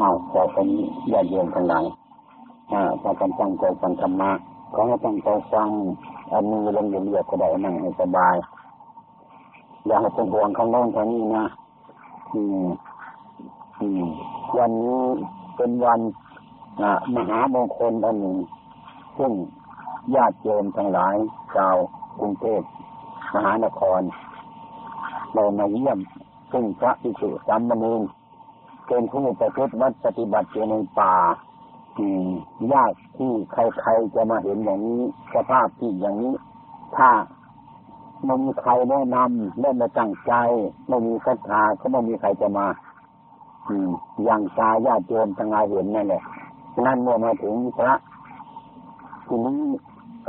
อ้าวขอคนญาติโยมทั้งหลายอ่าพากันตั้งใจฟังธรรมะขอให้ตั้งใจฟังอันนี้ลงเรียบก็ได้นั่งให้สบาย อย่าให้เป็นห่วงข้างโน้นข้างนี้นะอืมอืมวันนี้เป็นวันมหามงคลอันหนึ่งซึ่งญาติโยมทั้งหลายชาวกรุงเทพมหานครเรามาเยี่ยมซึ่งพระภิกษุสามเณร เป็นผู้ประพฤติวัดปฏิบัติอยู่ในป่ายากที่ใครๆจะมาเห็นอย่างนี้สภาพที่อย่างนี้ ถ้าไม่มีใครแนะนำและไม่ตั้งใจไม่มีศรัทธาก็ไม่มีใครจะมาอืมอย่างตาญาติโยมทั้งหลายเห็นนั่นแหละนั่นเมื่อมาถึงพระทีนี้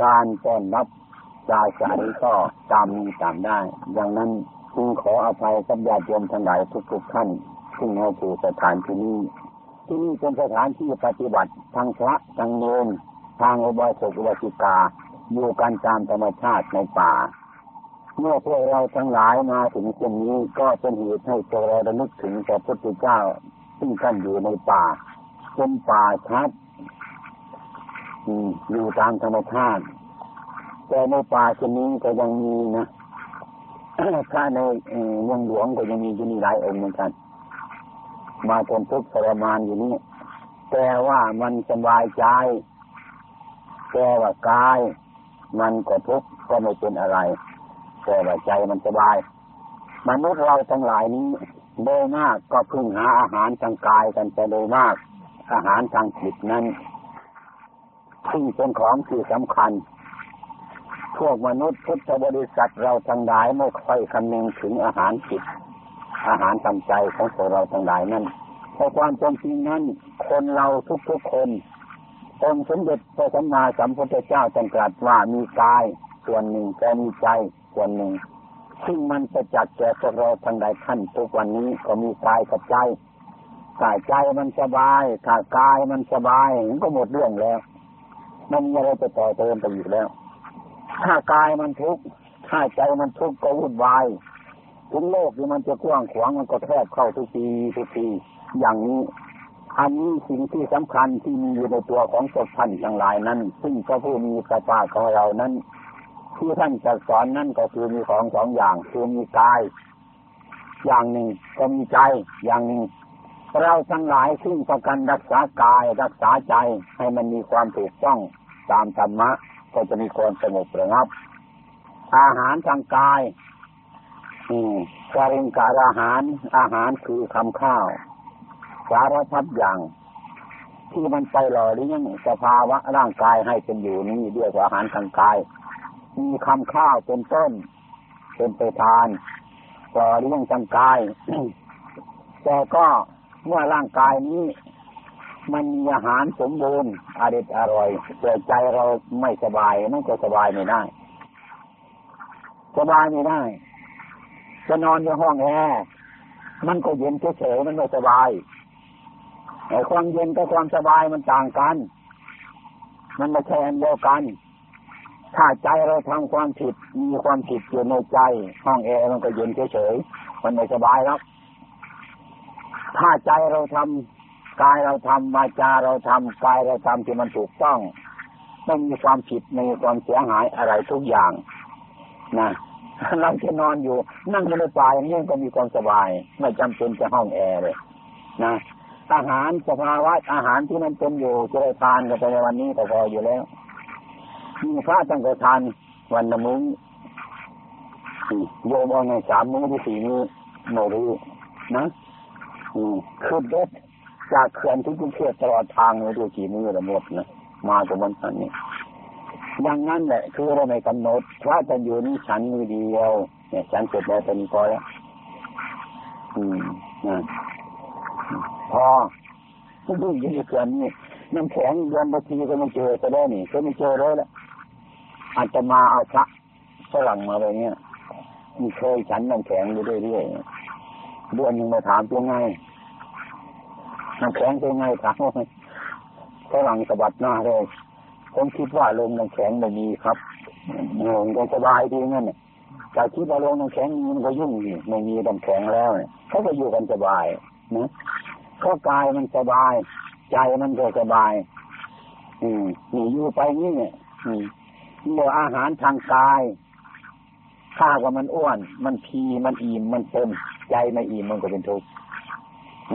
การต้อนรับจาสายก็ตามมีตามได้ดังนั้นจึงขออภัยกับญาติโยมทั้งหลายทุกๆท่าน ที่มาสู่สถานที่นี้ที่นี่เป็นสถานที่ปฏิบัติทางพระทางโยมทางอุบาสกอุบาสิกาอยู่กันตามธรรมชาติในป่า เมื่อพวกเราทั้งหลายมาถึงเช่นี้ก็เป็นเหตุให้พวกเราระลึกถึงพระพุทธเจ้าซึ่งท่านอยู่ในป่าเป็นป่าชัดอยู่ตามธรรมชาติ แต่ในป่าชนี้ก็ยังมีนะถ้าในเมืองหลวงก็ยังมีที่นี่หลายองค์เหมือนกัน มาทนทุกข์ทรมานอยู่นี่แต่ว่ามันสบายใจแต่ว่ากายมันก็ทุกข์ก็ไม่เป็นอะไร แต่ว่าใจมันสบาย มนุษย์เราทั้งหลายนี้โดยมากก็พึ่งหาอาหารทางกายกันแต่โดยมาก อาหารทางจิตนั้นซึ่งเป็นของที่สำคัญ พวกมนุษย์พุทธบริษัทเราทั้งหลายไม่ค่อยคำนึงถึงอาหารจิต อาหารทำใจของพวกเราทั้งหลายนั้นเพราะความจริงนั้น คนเราทุกๆคนองค์สมเด็จพระสัมมาสัมพุทธเจ้าตรัสว่ามีกายส่วนหนึ่งแต่มีใจส่วนหนึ่ง ซึ่งมันจะจัดแก่พวกเราทั้งหลายท่านทุกวันนี้ก็มีกายกับใจถ้าใจมันสบายถ้ากายมันสบายมันก็หมดเรื่องแล้วมันมีอะไรจะต่อเติมไปอีกแล้ว ถ้ากายมันทุกข์ถ้าใจมันทุกข์ก็วุ่นวาย ถึงโลกที่มันจะกว้างขวางมันก็แคบเข้าทุกทีทุกทีอย่างนี้อันนี้สิ่งที่สำคัญที่มีอยู่ในตัวของศพท่านทั้งหลายนั้น ซึ่งพระผู้มีพระภาคของเรานั้น ที่ท่านจะสอนนั่นก็คือมีของสองอย่างคือมีกาย อย่างหนึ่งก็มีใจอย่างหนึ่งเราทั้งหลายซึ่งประกันรักษากายรักษาใจให้มันมีความถูกต้องตามธรรมะก็จะมีความสงบระงับ อาหารทางกาย อืมการิงการอาหาร อาหารคือคำข้าว สารพัดอย่าง ที่มันไปหล่อเลี้ยงสภาวะร่างกายให้เป็นอยู่นี้เรียอาหารทางกาย มีคำข้าวเป็นต้น เป็นไปทานหล่อเลี้ยงทางกาย แต่ก็เมื่อร่างกายนี้ มันมีอาหารสมบูรณ์อร่อยอร่อยแต่ใจเราไม่สบายมันก็สบายไม่ได้ สบายไม่ได้ จะนอนในห้องแอร์มันก็เย็นเฉยๆมันไม่สบายแต่ความเย็นกับความสบายมันต่างกัน มันไม่ใช่อันเดียวกัน ถ้าใจเราทำความผิด มีความผิดอยู่ในใจ ห้องแอร์มันก็เย็นเฉยๆมันไม่สบายแล้วถ้าใจเราทำกายเราทำวาจาเราทำกายเราทำที่มันถูกต้องไม่มีความผิดไม่มีความเสียหายอะไรทุกอย่าง นะ เราจะนอนอยู่ นั่งในป่าอย่างนี้ก็มีความสบาย ไม่จำเป็นจะห้องแอร์เลยนะอาหารสภาวะอาหารที่มันเป็นอยู่จะได้ทานกันไปในวันนี้ก็พออยู่แล้วมีพระตั้งแต่ทานวันละมื้อโยมเอาในสามมื้อที่สี่มื้อไม่รู้นะขึ้นรถจากเขื่อนที่กรุงเทพตลอดทางเลยดูกี่มือละหมดนะมาตรงวันนี้ อย่างนั้นแหละคือเราไม่กำหนดพระจะอยู่นี่ฉันมือเดียว เนี่ยฉันเสร็จแล้วตอนนี้พอแล้วอืมนะพอทุกทีอยู่ในเขื่อนนี่น้ำแข็งเดือนบางทีก็ไม่เจอจะได้นี่ก็ไม่เจอเลยละอาจจะมาเอาพระฝรั่งมาอะไรเงี้ยมีเคยฉันน้ำแข็งอยู่เรื่อยๆเดือนยังมาถามเป็นไงน้ำแข็งเป็นไงถามว่าฝรั่งสะบัดหน้าเลย ผมคิดว่าลงน้ำแข็งไม่มีครับโง่ก็สบายดีงั้นเนี่ยแต่คิดว่าลงน้ำแข็งมันก็ยุ่งไม่มีน้ำแข็งแล้วเนี่ยเขาก็อยู่กันสบายนะเพรากายมันสบาย ใจมันก็สบาย อืมนี่อยู่ไปนี่เนี่ยอืมเมื่ออาหารทางกายข้าว่ามันอ้วน มันพีมันอิ่มมันเต็มใจไม่อิ่มมันก็เป็นทุกข์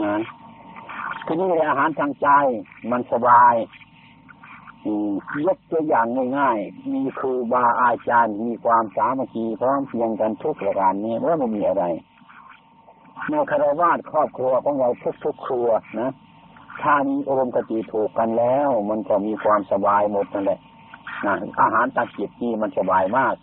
นะทีนี้อาหารทางใจมันสบาย ยกตัวอย่างง่ายๆ มีครูบาอาจารย์ มีความสามัคคีพร้อมเพียงกันทุกประการนี้ว่าไม่มีอะไรในคารวาสครอบครัวของเราทุกๆครัวนะถ้ามีอารมณ์กติถูกกันแล้ว มันก็มีความสบายหมดนั่นแหละนะอาหารตาจิตนี่มันสบายมาก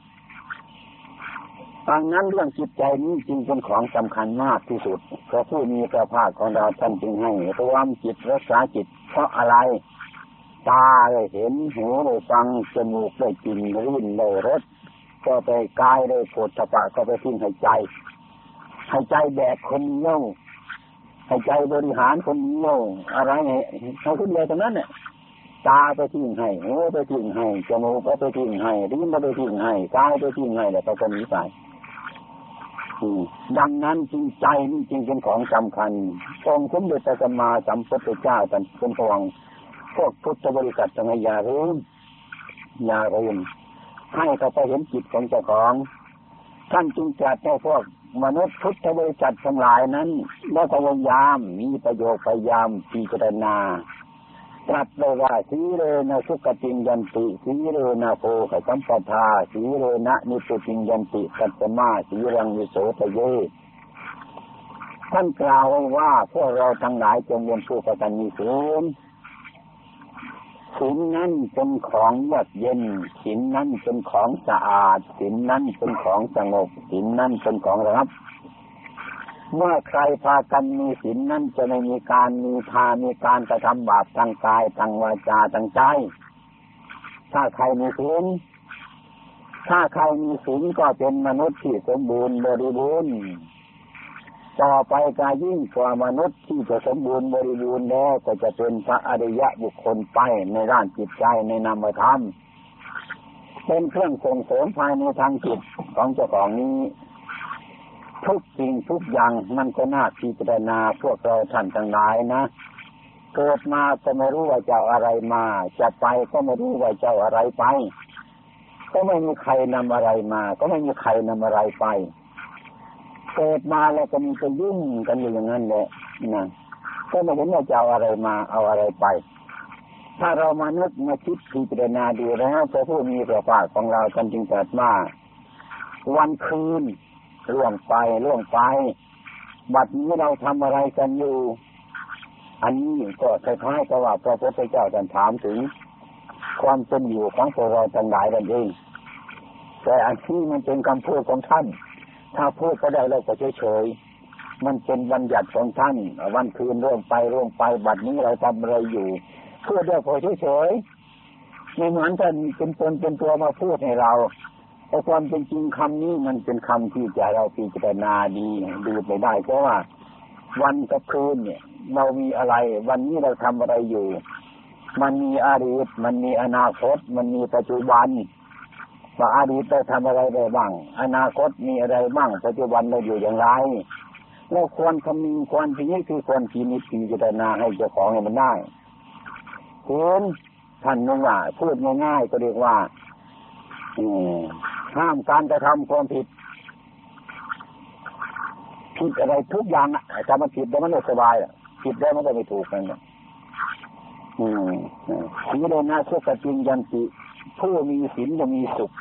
ดังนั้นเรื่องจิตใจนี้จริงเป็นของสำคัญมากที่สุดเพราะผู้มีพระภาคของเราท่านจึงให้รวมจิตรักษาจิตเพราะอะไร ตาได้เห็นหูได้ฟังจมูกได้กลิ่นริ้นได้รสก็ไปกายได้ปวดตะปะก็ไปทิ้งหายใจหายใจแบกคนเงี้ยวหายใจบริหารคนเงี้ยวอะไรไงเขาขึ้นเลยตรงนั้นเนี่ยตาไปทิ้งให้หูไปทิ้งให้จมูกไปทิ้งให้ลิ้นไปทิ้งให้กายไปทิ้งให้แล้วก็คนนี้ไปดังนั้นจริงใจนี่จริงเป็นของสำคัญองค์สมเด็จพระสัมมาสัมพุทธเจ้าท่านเป็นพวัง พวกพุทธบริษัทต้งอย่าลืมอย่าลืมให้เขาไปเห็นจิตของเจ้าของ ท่านจึงจัดให้พวกมนุษย์พุทธบริษัททั้งหลายนั้นแล้วพยายามมีประโยชน์พยายามพิจารณาตรัสเลยว่าสีเรนะสุกติงยันติสีเรนะโพขสัมปทาสีเรนะนิปุติงยันติตัตมาสีรังวิโสทะเยท่านกล่าวว่าพวกเราทั้งหลายจงเรียนผู้ประกันมีศีล ศีลนั้นเป็นของยอดเย็นศีลนั้นเป็นของสะอาดศีลนั้นเป็นของสงบศีลนั้นเป็นของระงับ เมื่อใครพากันมีศีลนั้นจะไม่มีการมีทามีการกระทำบาปทางกายทางวาจาทางใจ ถ้าใครมีศีลถ้าใครมีศีลก็เป็นมนุษย์ที่สมบูรณ์บริบูรณ์ ต่อไปการยิ่งกว่ามนุษย์ที่จะสมบูรณ์บริบูรณ์แล้วก็จะเป็นพระอริยะบุคคลไปในด้านจิตใจในนามธรรมเป็นเครื่องส่งเสริมภายในทางจิตของเจ้าของนี้ ทุกสิ่งทุกอย่างมันก็น่าพิจารณาพวกเราท่านทั้งหลายนะ เกิดมาก็ไม่รู้ว่าเจ้าอะไรมา จะไปก็ไม่รู้ว่าเจ้าอะไรไป ก็ไม่มีใครนำอะไรมา ก็ไม่มีใครนำอะไรไป เกิดมาแล้วก็มีไปยุ่งกันอยู่อย่างนั้นแหละนะก็ไม่เห็นว่าจะเอาอะไรมาเอาอะไรไป ถ้าเรามานึกมาคิดพิจารณาดูแล้วพระผู้มีพระภาคของเราท่านจึงตรัสว่าวันคืนล่วงไปล่วงไป บัดนี้เราทำอะไรกันอยู่ อันนี้ก็คล้ายๆกับว่าพระพุทธเจ้าท่านถามถึง ความเป็นอยู่ของพวกเราทั้งหลายนั่นเองแต่อันที่มันเป็นคำพูดของท่าน ถ้าพูดก็ได้เราก็เฉยๆมันเป็นบัญญัติของท่านวันคืนร่วงไปร่วงไปบัดนี้เราทำอะไรอยู่เพื่อเดียวพอเฉยๆไม่เหมือนท่านเป็นตนเป็นตัวมาพูดให้เราแต่ความเป็นจริงคำนี้มันเป็นคำที่จะเราพิจารณาดีดูไปได้เพราะว่าวันกับคืนเนี่ย เรามีอะไร วันนี้เราทำอะไรอยู่ มันมีอดีตมันมีอนาคต มันมีปัจจุบัน ว่าอดีตเราทำอะไรได้บ้าง อนาคตมีอะไรบ้าง ปัจจุบันเราอยู่อย่างไรเราควรคำนึงควรพิจิตคือควรพินิจพิจารณาให้เจ้าของให้มันได้เห็นท่านนึกว่าพูดง่ายๆก็เรียกว่าห้ามการกระทำความผิด ผิดอะไรทุกอย่างอะถ้ามันผิดแล้วมันไม่สบายผิดแล้วมันก็ไม่ถูกกันอืมสีเลนะสุขจิงยันติ ผู้มีศีลจะมีสุข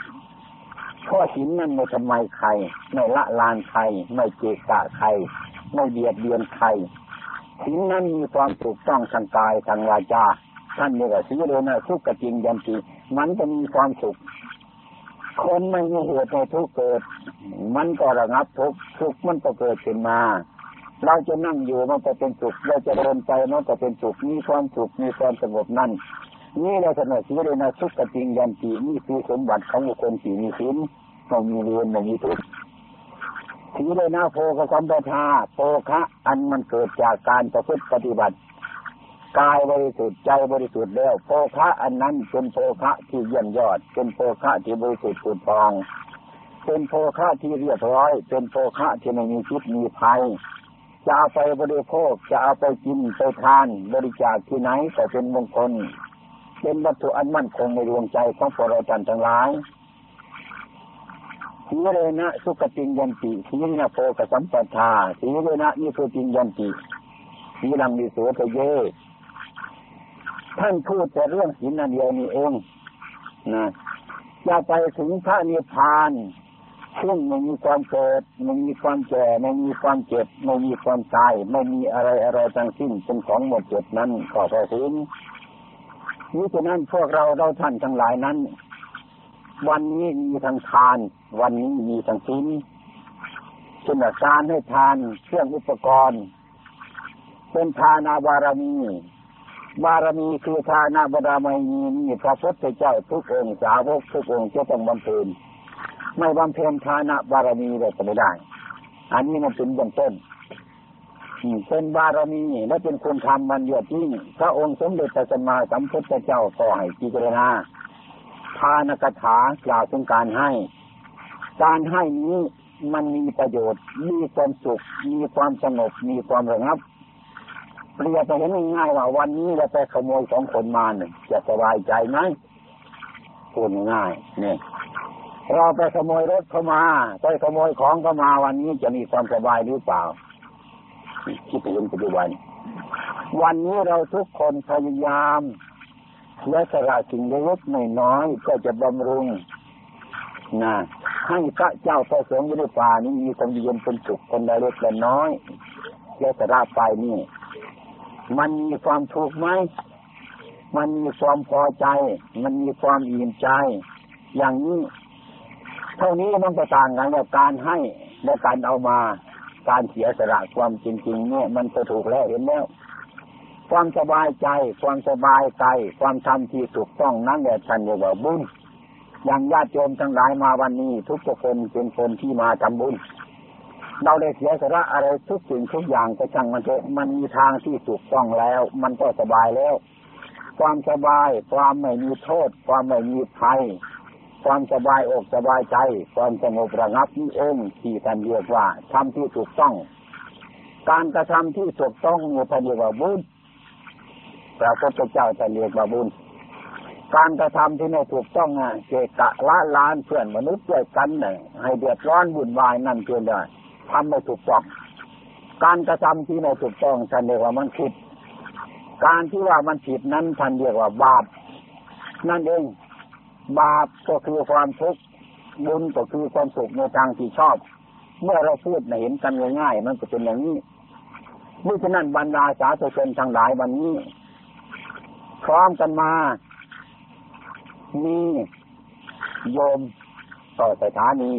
เพราะศีลนั้นไม่ทำไมใคร ไม่ละลานใคร ไม่เกะกะใคร ไม่เบียดเบียนใครศีลนั้นมีความถูกต้องทางกายทางวาจาท่านเรียกว่าสีเลนะสุกขจิงยันติมันจะมีความสุข คนไม่มีเหตุในทุกเกิด มันก็ระงับทุกทุกมันก็เกิดขึ้นมา เราจะนั่งอยู่มันก็เป็นสุขเราจะเดินไปมันก็เป็นสุขมีความสุขมีความสงบนั่น นี่เราจะหน่อชีวิตนะสุขกจริงยันตีนี่คือสมบัติของบุคคลที่มีศีลไม่มีเรียนไม่มีทุกข์ทีเลยนะโพกสัมปทาโพคะอันมันเกิดจากการประพฤติปฏิบัติกายบริสุทธิ์ใจบริสุทธิ์แล้วโภคะอันนั้นเป็นโภคะที่เยี่ยมยอด เป็นโภคะที่บริสุทธิ์ผุดพอง เป็นโภคะที่เรียบร้อย เป็นโภคะที่ไม่มีพิษมีภัยจะเอาไปบริโภคจะเอาไปกินไปทาน บริจาคที่ไหนก็เป็นมงคล เป็นวัตถุอันมั่นคงในดวงใจของพวกเราจันทั้งหลายสีเรนะสุขติยันติสีเรนะโพกสัมปทาสีเรนะนิสุติยันติสีลังนิโสทเย ท่านพูดแต่เรื่องศีลนั่นเดียวนี่เองนะจะไปถึงพระนิพพานซึ่งไม่มีความเกิดไม่มีความแก่ไม่มีความเจ็บไม่มีความตาย ไม่มีอะไรอะไรทั้งสิ้นเป็นของหมดจดนั้นก็พอถึง นี้ฉะนั้นพวกเราเราท่านทั้งหลายนั้น วันนี้มีทั้งทาน วันนี้มีทั้งศีลเช่นการให้ทานเครื่องอุปกรณ์ เป็นทานาบารมีบารมีคือทานาบารมีนี่พระพุทธเจ้าทุกองค์สาวกทุกองค์จะต้องบำเพ็ญไม่บำเพ็ญทานะบารมีเลยจะไม่ได้ อันนี้มันเป็นเบื้องต้น เป็นบารมีและเป็นคุณธรรมมันยอะจริงพระองค์สมเด็จพระสัมมาสัมพุทธเจ้าก็ให้พิจารณาทานกถากล่าวถึงการให้ การให้นี้มันมีประโยชน์ มีความสุข มีความสงบ มีความระงับ เปรียบไปเห็นง่ายว่าวันนี้เราไปขโมยของคนมาหนึ่งจะสบายใจไหมพูดง่ายเนี่ยเราไปขโมยรถเข้ามา ไปขโมยของเข้ามาวันนี้จะมีความสบายหรือเปล่า คิดถึงปัจจุบัน วันนี้เราทุกคนพยายาม และสละสิ่งเล็กน้อยก็จะบำรุงนะให้พระเจ้าพระสงฆ์อยู่ในป่านี้มีความเย็นเป็นสุขคนใดเล็กและน้อยและสละไปนี่ มันมีความถูกไหมมันมีความพอใจ มันมีความอิ่มใจ อย่างนี้ เท่านี้มันก็ต่างกันกับการให้และการเอามา การเสียสละความจริงๆเนี่ยมันจะถูกแล้วเห็นแล้วความสบายใจ ความสบายใจความทำที่ถูกต้องนั่นแหละท่านเรียกว่าบุญอย่างญาติโยมทั้งหลายมาวันนี้ ทุกคนเป็นคนที่มาทำบุญ เราได้เสียสละอะไรทุกสิ่งทุกอย่างก็ช่างมันเถอะมันมีทางที่ถูกต้องแล้ว มันก็สบายแล้ว ความสบาย ความไม่มีโทษ ความไม่มีภัย ความสบายอกสบายใจ ความสงบระงับนี่เองที่ท่านเรียกว่าทำที่ถูกต้อง การกระทำที่ถูกต้องมีท่านเรียกว่าบุญพระพุทธเจ้าจะเรียกว่าบุญการกระทำที่ไม่ถูกต้องอะเกกะละลานเพื่อนมนุษย์ด้วยกันเนี่ยให้เดือดร้อนบุญวายนั่นเกินได้ทำไม่ถูกต้อง การกระทำที่ไม่ถูกต้องท่านเรียกว่ามันผิด การที่ว่ามันผิดนั้นท่านเรียกว่าบาปนั่นเอง บาปก็คือความทุกข์บุญก็คือความสุขในทางที่ชอบ เมื่อเราพูดเห็นกันง่ายๆมันก็เป็นอย่างนี้เมื่ฉะนั้นบรรดาสาธุชนทั้งหลายวันนี้ พร้อมกันมา มีโยมต่อสถานี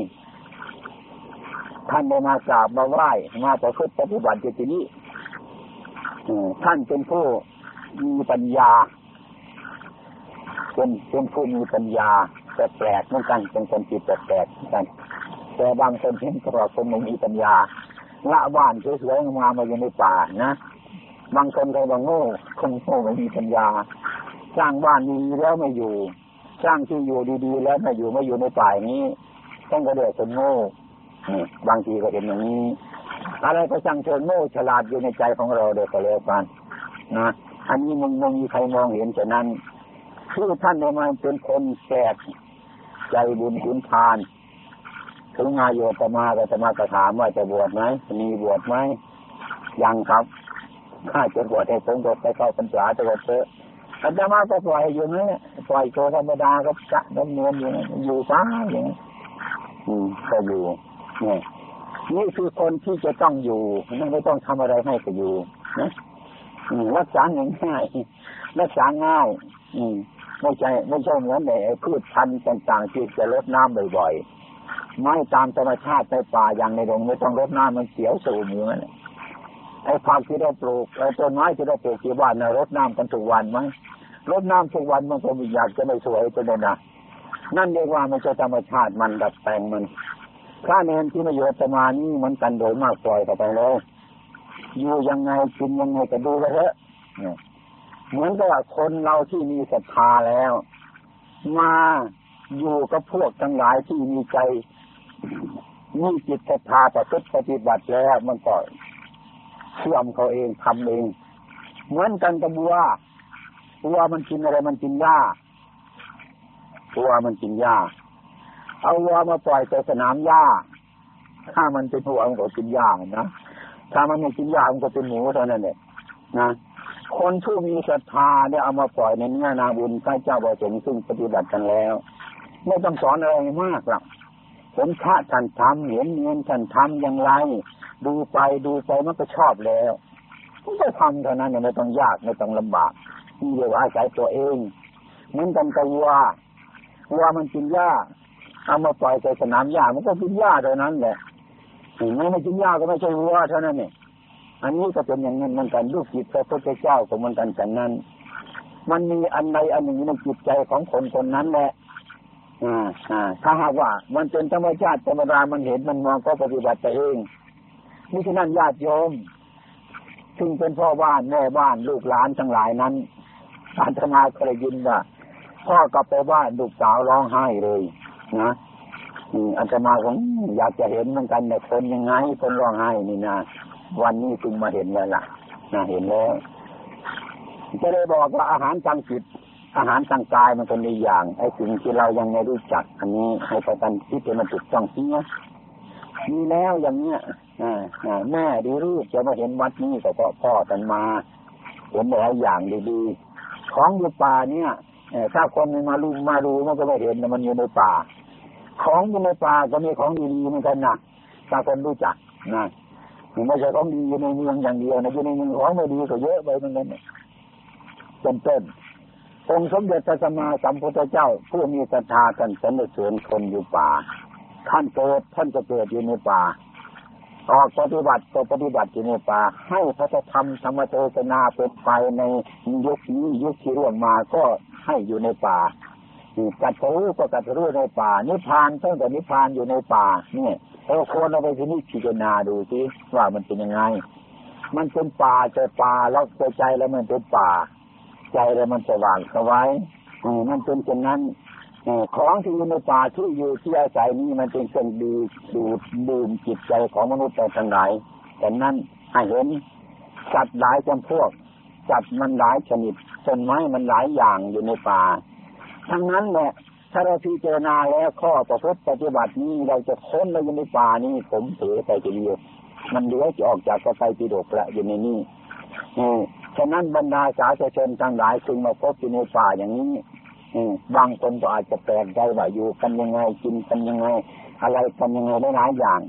ท่านได้มากราบมาไหว้มาประพฤติปฏิบัติที่นี้ท่านเป็นผู้มีปัญญา เป็นเป็นผู้มีปัญญาแต่แปลกเหมือนกันเป็นคนจิตแปลกเหมือนกัน แต่บางคนเห็นว่าคนไม่มีปัญญาละบ้านสวยๆมามาอยู่ในป่านะบางคนเขาบอกโง่คนโง่ไม่มีปัญญา สร้างบ้านดีแล้วไม่อยู่ สร้างที่อยู่ดีๆ แล้วไม่อยู่ไม่อยู่ในป่านี้ ต้องกระเดือดคนโง่บางทีก็เห็นอย่างนี้ อะไรก็ช่างเชิญโง่ฉลาดอยู่ในใจของเราเด็กก็แล้วกันนะอันนี้มึงมึงมีใครมองเห็นฉะนั้น คือท่านมาเป็นคนแก่ใจบุญขุนทานถึงมาโยตมาก็จะมากระถามว่าจะบวชไหมมีบวชไหมยังครับข้าจะบวชให้ผมก็ไปเข้าพรรษาจะบวชเถอะอาจารมาก็ปล่อยอยู่ไหมปล่อยโชธรรมดาก็จะดำเนินอยู่อยู่ซ้าอย่างนี้ก็อยู่นี่นี่คือคนที่จะต้องอยู่ไม่ต้องทำอะไรให้ก็อยู่นะรักษาง่ายรักษาง่าย อืม ไม่ใช่ไม่ใช่เหมือนในพืชพันธุ์ต่างๆที่จะลดน้ำบ่อยๆ ไม่ตามธรรมชาติในป่าอย่างในดงไม่ต้องลดน้ำมันเสียวสูงอยู่นั่นไอ้ผักที่เราปลูกไอ้ต้นไม้ที่เราปลูกที่บ้านนะรดน้ำกันทุกวันไหมรดน้ำทุกวันมันก็ม่อยากจะไม่สวยจะเลยนะนั่นเรียกว่ามันจะธรรมชาติมันดัดแปลงมันพระเนรที่มาอยู่ตมานี่มันกันโดยมากปล่อยไปเลยอยู่ยังไงกินยังไงก็ดูไปเถอะ เหมือนกับคนเราที่มีศรัทธาแล้ว มาอยู่กับพวกทั้งหลายที่มีใจมีจิตศรัทธาประพฤติปฏิบัติแล้วมันก็เชื่อมเขาเองทำเอง เหมือนกันกับบัวบัวมันกินอะไรมันกินหญ้าบัวมันกินหญ้า เอาวัวมาปล่อยไปสนามหญ้า ถ้ามันเป็นวัวมันก็กินหญ้านะถ้ามันไม่กินหญ้ามันก็เป็นหมูเท่านั้นเองนะ คนผู้มีศรัทธาเนี่ยเอามาปล่อยในเนื้อนาบุญพระเจ้าบระสงซึ่งปฏิบัติกันแล้ว ไม่ต้องสอนอะไรมากหรอกเห็นพระท่านทำเห็นเงินท่านทำอย่างไร ดูไปดูไปมันก็ชอบแล้วก็ทำเท่านั้นไม่ต้องยากไม่ต้องลำบากที่เรียวอาศัยตัวเองเหมือนกันกับวัววัวมันกินหญ้าเอามาปล่อยใส่สนามหญ้ามันก็กินหญ้าเท่านั้นแหละถึงไม่ไม่กินหญ้าก็ไม่ใช่วัวเท่านั้นเนี่ย อันนี้ก็เป็นอย่างนั้นเหมือนกันลูกจิตพระพุทธเจ้าก็เหมือนกันกันนั้น มันมีอันใดอันหนึ่งในจิตใจของคนคนนั้นแหละอ่าอ่าถ้าหากว่า มันเป็นธรรมชาติธรรมดามันเห็นมันมองก็ปฏิบัติไปเองมิฉะนั้นญาติโยมซึ่งเป็นพ่อบ้านแม่บ้านลูกหลานทั้งหลายนั้นอาตมาเคยยินว่าพ่อกลับไปบ้านลูกสาวร้องไห้เลย นะอาตมาผมอยากจะเห็นเหมือนกันแต่คนยังไงคนร้องไห้นี่นะ วันนี้จึงมาเห็นแล้วล่ะนะเห็นแล้วจะได้บอกว่าอาหารทางจิตอาหารทางกายมันเป็นในอย่างไอ้สิ่งที่เรายังไม่รู้จัก อันนี้ให้ประกันคิดเป็นมันถูกต้องเสียมีแล้วอย่างเนี้ยแม่ดีรู้จะมาเห็นวัดนี้ก็เพราะพ่อกันมาเห็นหลายอย่างดีๆของอยู่ป่าเนี่ยถ้าคนมาลูมาดูมันก็ไม่เห็นมันอยู่ในป่า ของอยู่ในป่าก็มีของดีๆเหมือนกันนะถ้าคนรู้จักนะ ไม่ใช่ของดีอยู่ในเมืองอย่างเดียวนะอยู่ในเมืองของไม่ดีก็เยอะไปเหมือนกันเป็นต้นองค์สมเด็จพระสัมมาสัมพุทธเจ้า ผู้มีศรัทธาท่านสนเสริญคนอยู่ป่า ท่านเกิดท่านจะเกิดอยู่ในป่า ออกปฏิบัติก็ปฏิบัติอยู่ในป่า ให้พระธรรมธรรมเทศนาเป็นไปในยุคนี้ยุคที่ร่วงมาก็ให้อยู่ในป่ากัดรู้ก็กัดรู้ในป่า นิพพานตั้งแต่นิพพานอยู่ในป่าเนี่ย เราคนเอาไปที่นี่พิจารณาดูสิว่ามันเป็นยังไง มันเป็นป่าใจป่าแล้วใจแล้วมันเป็นป่า ใจแล้วมันสว่างสวายมันเป็นเช่นนั้นของที่อยู่ในป่าที่อยู่ที่อาศัยนี้มันเป็นเครื่องดูดูดดื่มจิตใจของมนุษย์แต่ทั้งหลายแต่นั้นให้เห็นสัตว์หลายจำพวกสัตว์มันหลายชนิดต้นไม้มันหลายอย่างอยู่ในป่า ทั้งนั้นแหละ ถ้าเราพิจารณาแล้วข้อประพฤติปฏิบัตินี้เราจะค้นเราอยู่ในป่านี้ผมเถือไปทีเดียวมันเหลือจะออกจากกระไฟปิดกละอยู่ในนี้ฉะนั้นบรรดาสาธชนทั้งหลายจึงมาพบอยู่ในป่าอย่างนี้บางคนก็อาจจะแปลกใจว่าอยู่กันยังไงกินกันยังไง อะไรกันยังไงได้หลายอย่าง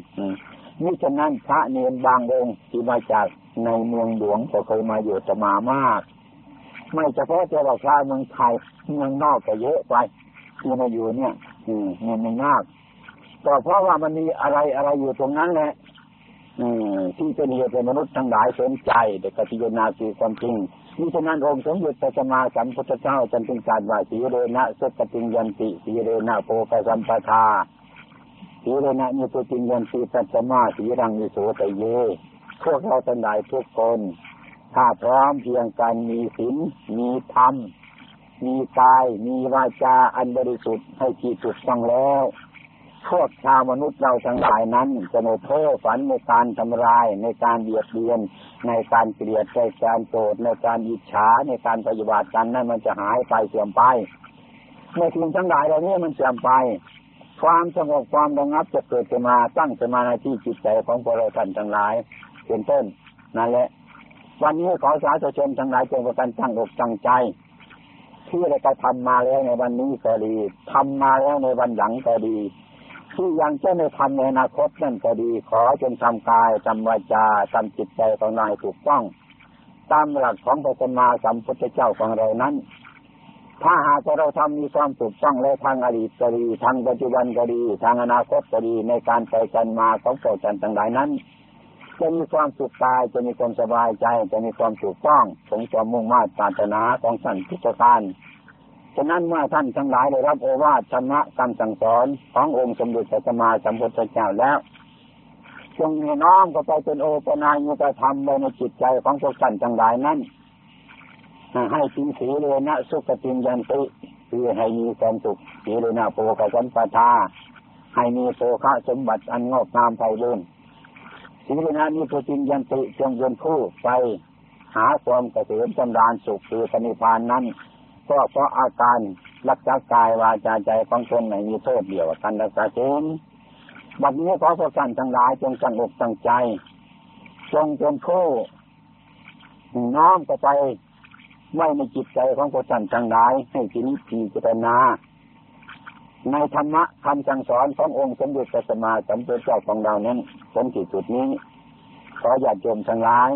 นี่ฉะนั้นพระเนรบางองค์ที่มาจากในเมืองหลวงก็เคยมาอยู่สมามาก ไม่เฉพาะแต่ว่าพระเมืองไทยเมืองนอกก็เยอะไป ที่มาอยู่เนี่ยอืมเมืองนอกก็เพราะว่ามันมีอะไรอะไรอยู่ตรงนั้นแหละที่เป็นเหตุเป็นมนุษย์ทั้งหลายสนใจแต่กติยนาคือความจริงนี่ฉะนั้นองค์สมเด็จพระสัมมาสัมพุทธเจ้าจันทึงการว่าสีเรนะสุปติงยันติสีเรนะโพกสัมปทาสีเรนะมีปุติยันติสัจจมาสีรังมิโสตเยพวกเราทั้งหลายทุกคน ถ้าพร้อมเพียงกันมีศีลมีธรรม มีกาย มีวาจาอันบริสุทธิ์ให้ที่ถูกต้องแล้ว พวกชาวมนุษย์เราทั้งหลายนั้นจะในเพ้อฝันในการทำลาย ในการเบียดเบียน ในการเกลียดในการโกรธในการอิจฉาในการปฏิบัติกันนั้นมันจะหายไปเสื่อมไปในสิ่งทั้งหลายเหล่านี้มันเสื่อมไป ความสงบความระงับจะเกิดขึ้นมาตั้งขึ้นมาในที่จิตใจของพวกเราท่านทั้งหลายเป็นต้นนั่นแหละวันนี้ขอสาธุชนทั้งหลายจงประกันตั้งอกตั้งใจ ที่เราไปทำมาแล้วในวันนี้ก็ดีทำมาแล้วในวันหลังก็ดี ที่ยังจะไม่ทำในอนาคตนั่นก็ดี ขอจนทำกายทำวาจาทำจิตใจของนายถูกต้องตามหลักของพระสัมมาสัมพุทธเจ้าของเรานั้น ถ้าหากเราทำมีความถูกต้องและทางอดีตก็ดีทางปัจจุบันก็ดี ทางอนาคตก็ดีในการไปกันมาของโปรดกันต่างหลายนั้น จะมีความสุขกายจะมีความสบายใจ จะมีความถูกต้องสงความมุ่งมา่ปรารถนาของสันติการฉะนั้นเมื่อท่านทั้งหลายได้รับโอวาทธรรมะคำสั่งสอนขององค์สมเด็จพระสัมมาสัมพุทธเจ้าแล้วจงน้อมก็ไปเป็นโอปนายุตธรรมในจิตใจของพวกท่านทั้งหลายนั้นให้สิงสีเลยนะสุขติยันติคือให้มีความสุขสีเลยนะโปกสัมปทาให้มีโภคะสมบัติอันงอกงามไพบู รณ์สีนานิพุจิงยันติจงเป็นผู้ไปหาความเกษมจำดานสุขคือสนิพานนั้นก็เพราะอาการรักษากายวาจาใจของตนไม่มีโทษเดียวกันรักษาศีลบัดนี้ขอพระกันทั้งหลายจงตั้งอกตั้งใจ จงเป็นผู้น้อมไปไม่ในจิตใจของพระสันทั้งหลายให้พินิจพิจารณาในธรรมะคำสั่งสอนขององค์สมเด็จพระสัมมาสัมพุทธเจ้าของเรานั้น ผลที่จุดนี้ ขออย่าจมทั้งหลาย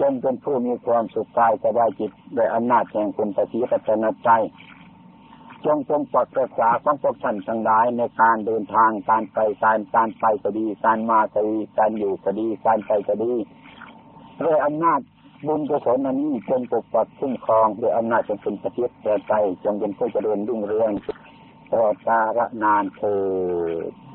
จนเป็นผู้มีความสุขกายสบายจิตโดยอำนาจแห่งคุณปฏิปัจนใจ จงจงปลอดรักษาของพวกท่านทั้งหลายในการเดินทางการไปการการไปก็ดี การมาก็ดีการอยู่ก็ดี การไปก็ดีด้วยอำนาจบุญกุศลนั้นจงปกปักคุ้มครองด้วยอำนาจจงเป็นปฏิปัจใจจงเป็นผู้เจริญรุ่งเรืองตลอดกาลนานเถิด